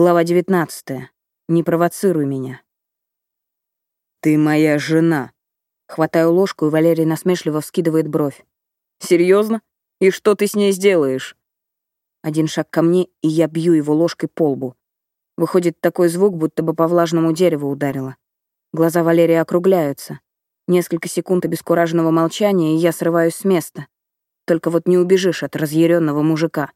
Глава 19. Не провоцируй меня. «Ты моя жена». Хватаю ложку, и Валерий насмешливо вскидывает бровь. Серьезно? И что ты с ней сделаешь?» Один шаг ко мне, и я бью его ложкой по лбу. Выходит такой звук, будто бы по влажному дереву ударило. Глаза Валерия округляются. Несколько секунд обескураженного молчания, и я срываюсь с места. Только вот не убежишь от разъяренного мужика.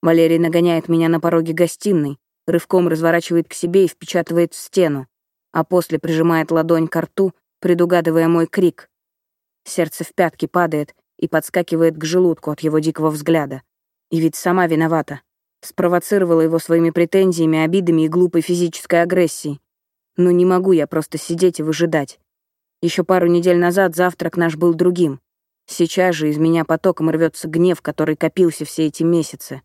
Валерий нагоняет меня на пороге гостиной, рывком разворачивает к себе и впечатывает в стену, а после прижимает ладонь к рту, предугадывая мой крик. Сердце в пятки падает и подскакивает к желудку от его дикого взгляда. И ведь сама виновата. Спровоцировала его своими претензиями, обидами и глупой физической агрессией. Но не могу я просто сидеть и выжидать. Еще пару недель назад завтрак наш был другим. Сейчас же из меня потоком рвется гнев, который копился все эти месяцы.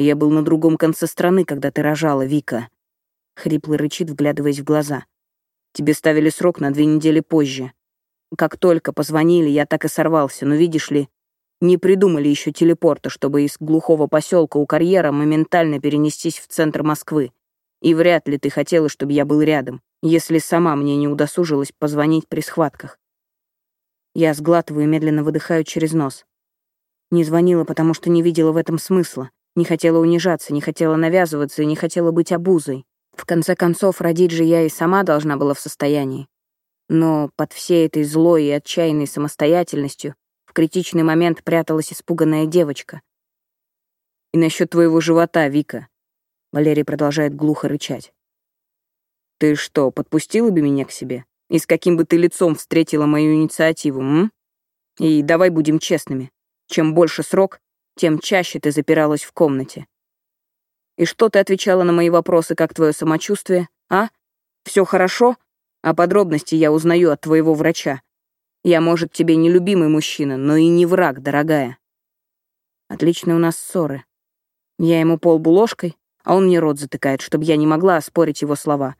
Я был на другом конце страны, когда ты рожала, Вика. Хриплый рычит, вглядываясь в глаза. Тебе ставили срок на две недели позже. Как только позвонили, я так и сорвался, но видишь ли, не придумали еще телепорта, чтобы из глухого поселка у карьера моментально перенестись в центр Москвы. И вряд ли ты хотела, чтобы я был рядом, если сама мне не удосужилась позвонить при схватках. Я сглатываю и медленно выдыхаю через нос. Не звонила, потому что не видела в этом смысла, не хотела унижаться, не хотела навязываться и не хотела быть обузой. В конце концов, родить же я и сама должна была в состоянии. Но под всей этой злой и отчаянной самостоятельностью в критичный момент пряталась испуганная девочка. «И насчет твоего живота, Вика», — Валерий продолжает глухо рычать. «Ты что, подпустила бы меня к себе? И с каким бы ты лицом встретила мою инициативу, м? И давай будем честными. Чем больше срок, тем чаще ты запиралась в комнате. И что ты отвечала на мои вопросы, как твое самочувствие, а? Все хорошо? А подробности я узнаю от твоего врача. Я, может, тебе не любимый мужчина, но и не враг, дорогая. Отличные у нас ссоры. Я ему полбу ложкой, а он мне рот затыкает, чтобы я не могла оспорить его слова.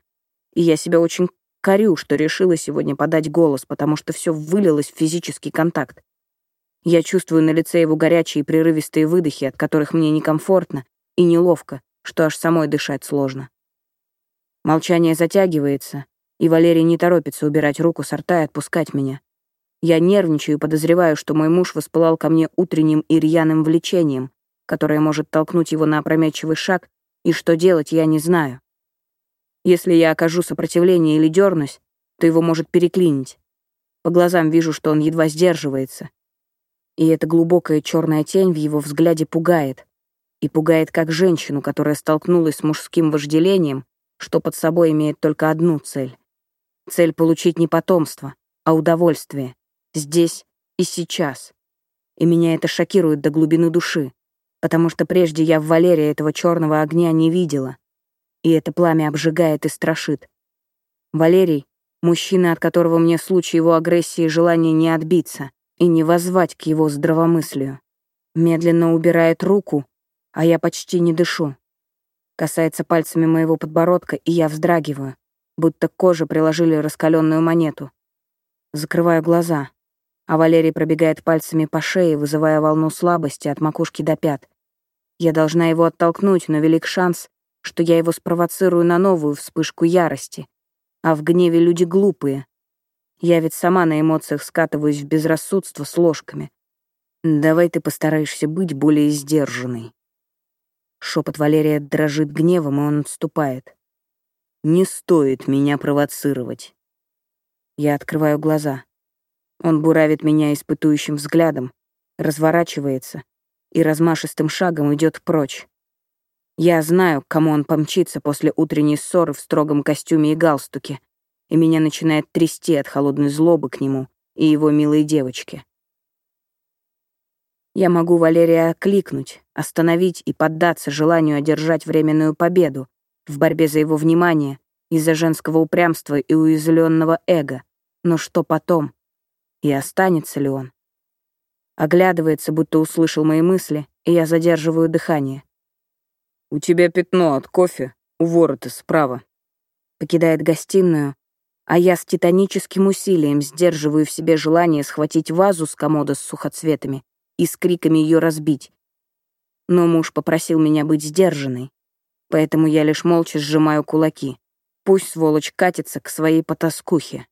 И я себя очень корю, что решила сегодня подать голос, потому что все вылилось в физический контакт. Я чувствую на лице его горячие прерывистые выдохи, от которых мне некомфортно и неловко, что аж самой дышать сложно. Молчание затягивается, и Валерий не торопится убирать руку с рта и отпускать меня. Я нервничаю и подозреваю, что мой муж воспылал ко мне утренним и рьяным влечением, которое может толкнуть его на опрометчивый шаг, и что делать я не знаю. Если я окажу сопротивление или дернусь, то его может переклинить. По глазам вижу, что он едва сдерживается. И эта глубокая черная тень в его взгляде пугает. И пугает как женщину, которая столкнулась с мужским вожделением, что под собой имеет только одну цель Цель получить не потомство, а удовольствие. Здесь и сейчас. И меня это шокирует до глубины души, потому что прежде я в Валерии этого черного огня не видела. И это пламя обжигает и страшит. Валерий — мужчина, от которого мне в случае его агрессии и желания не отбиться и не воззвать к его здравомыслию. Медленно убирает руку, а я почти не дышу. Касается пальцами моего подбородка, и я вздрагиваю будто коже приложили раскаленную монету. Закрываю глаза, а Валерий пробегает пальцами по шее, вызывая волну слабости от макушки до пят. Я должна его оттолкнуть, но велик шанс, что я его спровоцирую на новую вспышку ярости. А в гневе люди глупые. Я ведь сама на эмоциях скатываюсь в безрассудство с ложками. Давай ты постараешься быть более сдержанной. Шепот Валерия дрожит гневом, и он отступает. Не стоит меня провоцировать. Я открываю глаза. Он буравит меня испытующим взглядом, разворачивается и размашистым шагом идет прочь. Я знаю, кому он помчится после утренней ссоры в строгом костюме и галстуке, и меня начинает трясти от холодной злобы к нему и его милой девочке. Я могу Валерия окликнуть, остановить и поддаться желанию одержать временную победу, в борьбе за его внимание из-за женского упрямства и уязвленного эго. Но что потом? И останется ли он? Оглядывается, будто услышал мои мысли, и я задерживаю дыхание. «У тебя пятно от кофе у ворота справа». Покидает гостиную, а я с титаническим усилием сдерживаю в себе желание схватить вазу с комода с сухоцветами и с криками ее разбить. Но муж попросил меня быть сдержанной. Поэтому я лишь молча сжимаю кулаки. Пусть сволочь катится к своей потаскухе.